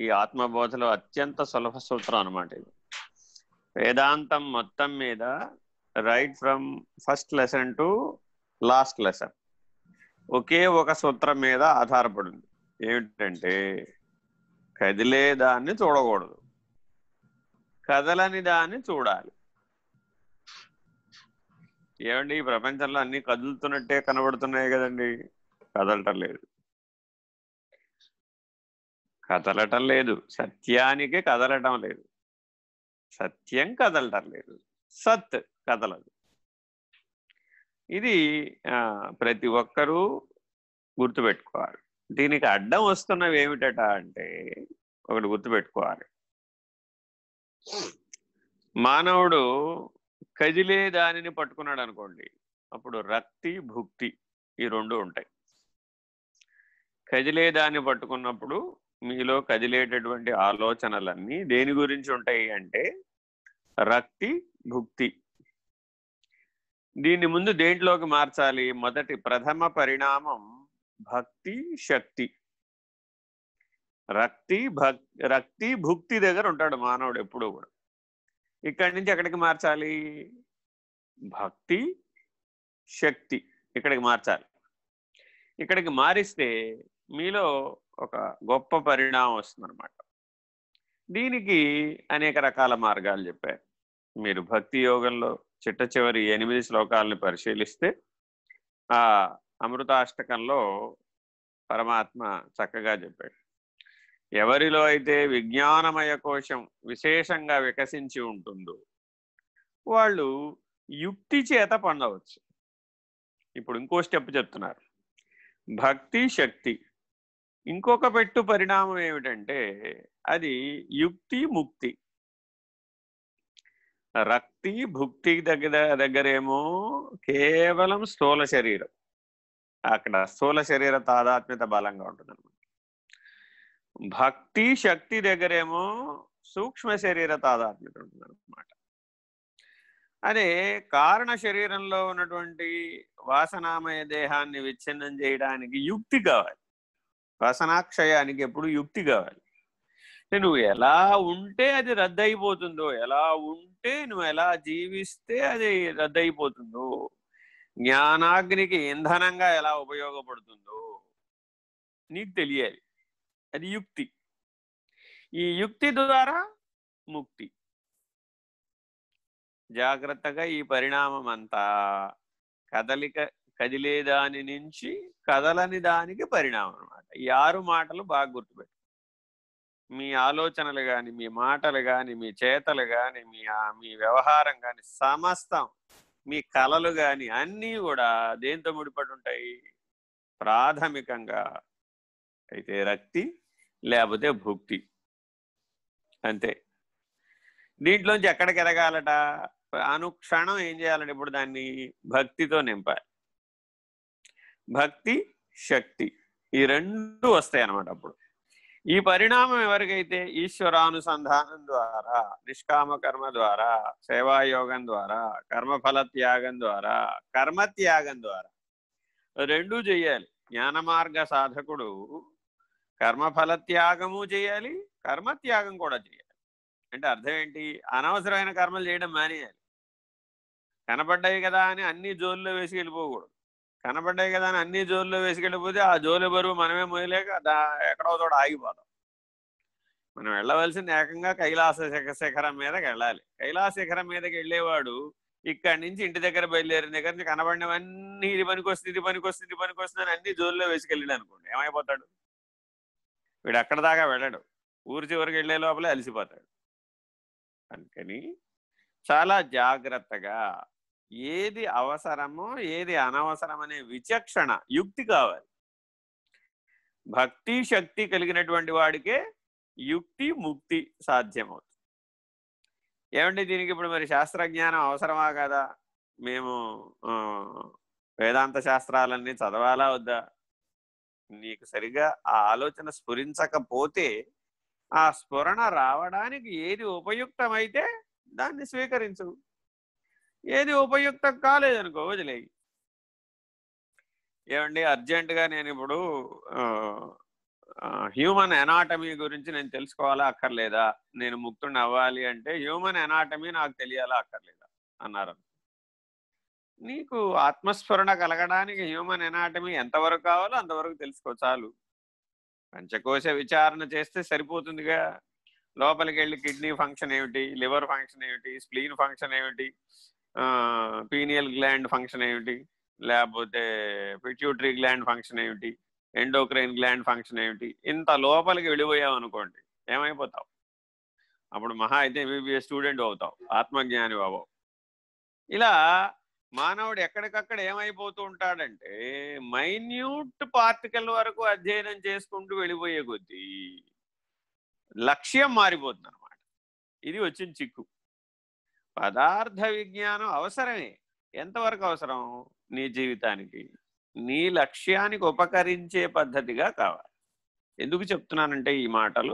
ఈ ఆత్మబోధలో అత్యంత సులభ సూత్రం అనమాట ఇది. వేదాంతం మొత్తం మీద right from first lesson to last lesson ఒకే ఒక సూత్రం మీద ఆధారపడింది. ఏమిటంటే కదిలే దాన్ని చూడకూడదు. కదలని దాన్ని చూడాలి. ఏమండి ఈ ప్రపంచంలో అన్ని కదులుతున్నట్టే కనబడుతున్నాయి కదండి. కదలటం లేదు. కదలటం లేదు. సత్యానికి కదలటం లేదు. సత్యం కదలటం లేదు. సత్ కదలదు. ఇది ప్రతి ఒక్కరూ గుర్తుపెట్టుకోవాలి. దీనికి అడ్డం వస్తున్నవి ఏమిటట అంటే ఒకటి గుర్తుపెట్టుకోవాలి. మానవుడు కదిలే దానిని పట్టుకున్నాడు అనుకోండి అప్పుడు రక్తి భుక్తి ఈ రెండు ఉంటాయి. కదిలే దాన్ని పట్టుకున్నప్పుడు మీలో కదిలేటటువంటి ఆలోచనలన్నీ దేని గురించి ఉంటాయి అంటే రక్తి భుక్తి. దీన్ని ముందు దేంట్లోకి మార్చాలి? మొదటి ప్రథమ పరిణామం భక్తి శక్తి. రక్తి భక్ రక్తి భుక్తి దగ్గర ఉంటాడు మానవుడు ఎప్పుడూ కూడా. ఇక్కడి నుంచి ఎక్కడికి మార్చాలి? భక్తి శక్తి ఇక్కడికి మార్చాలి. ఇక్కడికి మారిస్తే మీలో ఒక గొప్ప పరిణామం వస్తుందన్నమాట. దీనికి అనేక రకాల మార్గాలు చెప్పారు. మీరు భక్తి యోగంలో చిట్ట చివరి ఎనిమిది శ్లోకాలను పరిశీలిస్తే ఆ అమృతాష్టకంలో పరమాత్మ చక్కగా చెప్పాడు. ఎవరిలో అయితే విజ్ఞానమయ కోశం విశేషంగా వికసించి ఉంటుందో వాళ్ళు యుక్తి చేత పొందవచ్చు. ఇప్పుడు ఇంకో స్టెప్ చెప్తున్నారు. భక్తి శక్తి ఇంకొక పెట్టు పరిణామం ఏమిటంటే అది యుక్తి ముక్తి. రక్తి భుక్తి దగ్గర దగ్గరేమో కేవలం స్థూల శరీరం. అక్కడ స్థూల శరీర తాదాత్మ్యత బలంగా ఉంటుంది భక్తి శక్తి దగ్గరేమో సూక్ష్మ శరీర తాదాత్మ్యత ఉంటుంది అనమాట అదే కారణ శరీరంలో ఉన్నటువంటి వాసనామయ దేహాన్ని విచ్ఛిన్నం చేయడానికి యుక్తి కావాలి. రసనాక్షయానికి ఎప్పుడు యుక్తి కావాలి. నువ్వు ఎలా ఉంటే అది రద్దయిపోతుందో ఎలా ఉంటే నువ్వు ఎలా జీవిస్తే అది రద్దయిపోతుందో జ్ఞానాగ్నికి ఇంధనంగా ఎలా ఉపయోగపడుతుందో నీకు తెలియాలి. అది యుక్తి. ఈ యుక్తి ద్వారా ముక్తి. జాగ్రత్తగా ఈ పరిణామం అంతా కదలిక కదిలే దాని నుంచి కదలని దానికి పరిణామం అనమాట ఈ ఆరు మాటలు బాగా గుర్తుపెట్టు. మీ ఆలోచనలు కానీ మీ మాటలు కానీ మీ చేతలు కానీ మీ మీ వ్యవహారం కానీ సమస్తం మీ కళలు కానీ అన్నీ కూడా దేంతో ముడిపడి ఉంటాయి? ప్రాథమికంగా అయితే రక్తి లేకపోతే భుక్తి. అంతే. దీంట్లోంచి ఎక్కడికి ఎరగాలట అనుక్షణం ఏం చేయాలంటే ఇప్పుడు దాన్ని భక్తితో నింపాలి. భక్తి శక్తి ఈ రెండు వస్తాయి అన్నమాట అప్పుడు. ఈ పరిణామం ఎవరికైతే? ఈశ్వరానుసంధానం ద్వారా నిష్కామ కర్మ ద్వారా సేవాయోగం ద్వారా కర్మఫల త్యాగం ద్వారా కర్మత్యాగం ద్వారా రెండూ చేయాలి. జ్ఞాన మార్గ సాధకుడు కర్మఫల త్యాగము చేయాలి కర్మత్యాగం కూడా చేయాలి. అంటే అర్థం ఏంటి? అనవసరమైన కర్మలు చేయడం మానేయాలి. కనపడ్డాయి కదా అని అన్ని జోల్లో వేసి వెళ్ళిపోకూడదు కనపడ్డాయి కదా అని అన్ని జోల్లో వేసుకెళ్ళిపోతే ఆ జోలు బరువు మనమే మోయలేక దా ఎక్కడో చోట ఆగిపోతాం. మనం వెళ్ళవలసింది ఏకంగా కైలాస శిఖరం మీదకి వెళ్ళాలి. కైలాస శిఖరం మీదకి వెళ్ళేవాడు ఇక్కడి నుంచి ఇంటి దగ్గర బయలుదేరిన దగ్గర నుంచి కనబడినవన్నీ ఇది పనికొస్తుంది ఇది పనికొస్తుంది ఇది పనికొస్తుంది అని అన్ని జోల్లో వేసుకెళ్ళాడు అనుకోండి. ఏమైపోతాడు? వీడు అక్కడ దాకా వెళ్ళడు. ఊరి చివరికి వెళ్ళే లోపలే అలసిపోతాడు. అందుకని చాలా జాగ్రత్తగా ఏది అవసరమో ఏది అనవసరం అనే విచక్షణ యుక్తి కావాలి. భక్తి శక్తి కలిగినటువంటి వాడికే యుక్తి ముక్తి సాధ్యమవుతుంది. ఏమంటే దీనికి ఇప్పుడు మరి శాస్త్రజ్ఞానం అవసరమా కదా? మేము వేదాంత శాస్త్రాలన్నీ చదవాలా వద్దా? నీకు సరిగా ఆ ఆలోచన స్ఫురించకపోతే ఆ స్ఫురణ రావడానికి ఏది ఉపయుక్తమైతే దాన్ని స్వీకరించు. ఏది ఉపయుక్తం కాలేదనుకో వదిలేయి. ఏమండి అర్జెంటుగా నేను ఇప్పుడు హ్యూమన్ ఎనాటమీ గురించి నేను తెలుసుకోవాలా అక్కర్లేదా? నేను ముక్తుడిని అవ్వాలి అంటే హ్యూమన్ ఎనాటమీ నాకు తెలియాలా అక్కర్లేదా? అన్నారు. నీకు ఆత్మస్ఫురణ కలగడానికి హ్యూమన్ ఎనాటమీ ఎంతవరకు కావాలో అంతవరకు తెలుసుకో చాలు. పంచకోశ విచారణ చేస్తే సరిపోతుందిగా. లోపలికి వెళ్ళి కిడ్నీ ఫంక్షన్ ఏమిటి? లివర్ ఫంక్షన్ ఏమిటి? స్ప్లీన్ ఫంక్షన్ ఏమిటి? పీనియల్ గ్లాండ్ ఫంక్షన్ ఏమిటి? లేకపోతే పిట్యూటరీ గ్లాండ్ ఫంక్షన్ ఏమిటి? ఎండోక్రైన్ గ్లాండ్ ఫంక్షన్ ఏమిటి? ఇంత లోపలికి వెళ్ళిపోయావు అనుకోండి ఏమైపోతావు? అప్పుడు మహా అయితే ఎంబీబీఎస్ స్టూడెంట్ అవుతావు ఆత్మజ్ఞాని అవ్వవు. ఇలా మానవుడు ఎక్కడికక్కడ ఏమైపోతూ ఉంటాడంటే మైన్యూట్ పార్టికల్ వరకు అధ్యయనం చేసుకుంటూ వెళ్ళిపోయే కొద్దీ లక్ష్యం మారిపోతుంది అనమాట ఇది వచ్చిన చిక్కు. పదార్థ విజ్ఞానం అవసరమే. ఎంతవరకు అవసరం? నీ జీవితానికి. నీ లక్ష్యానికి ఉపకరించే పద్ధతిగా కావాలి. ఎందుకు చెప్తున్నానంటే ఈ మాటలు?